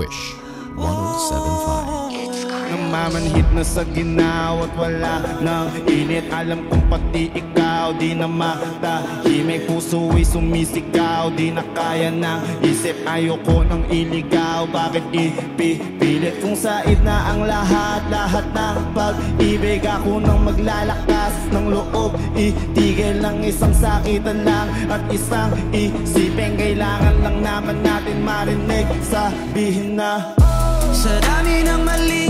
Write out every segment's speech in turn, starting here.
Wish. 1075. Namamanhit na sa ginaw at wala nang init. Alam kong pati ikaw di na matahimik Puso ay sumisigaw di na kaya ng isip. Ayoko nang iligaw bakit ipipilit? Kung said na ang lahat lahat ng pag-ibig Ako nang maglalakas ng loob. Itigil ng isang sakitan lang at isang isipin. Kailangan lang naman natin marinig Sabihin na Sa dami ng maling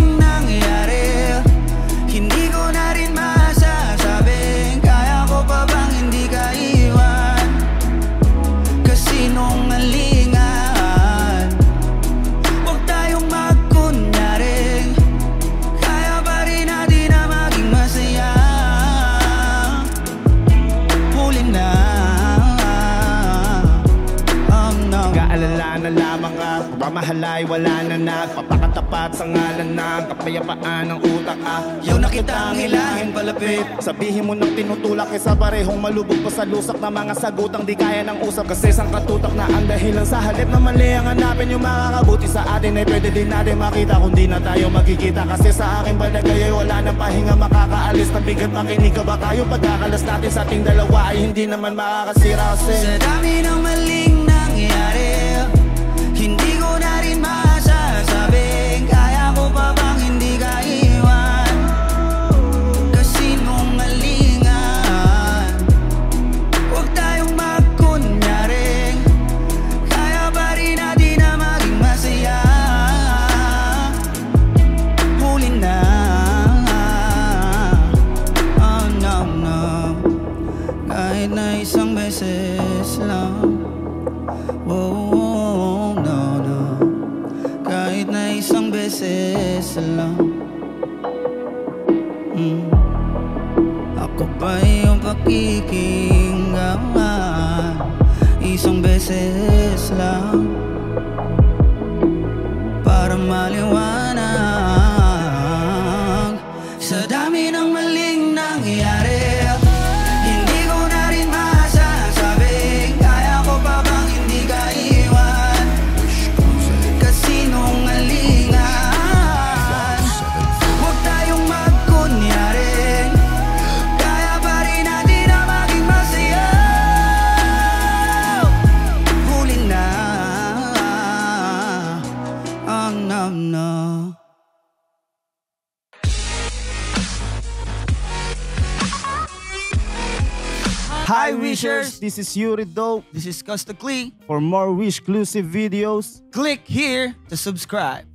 Pamahalay wala na nagpapakatapat sa ngalan ng kapayapaan ng utak ah. Yun na kitang hilahin palapit Sabihin mo nang tinutulak Isa parehong malubog pa sa lusak na mga sagutang di kaya ng usap. Kasi sang katutak na ang dahilan sa halip na mali ang hanapin. Yung makakabuti sa atin Ay pwede din natin makita kung di na tayo magkikita. Kasi sa akin balagay ay wala nang pahinga makakaalis. Na bigat makinig ka ba tayo? Pagkakalas natin sa ating dalawa ay hindi naman makakasira kasi Sa dami ng maling na isang beses lang mm. Ako ba yung pakikinggan Isang beses lang Para maliwanag. Sa dami ng maling nangyari No no Hi Wishers! This is Yuri Dope This is Costa Clee. For more Wish-exclusive videos Click here to subscribe.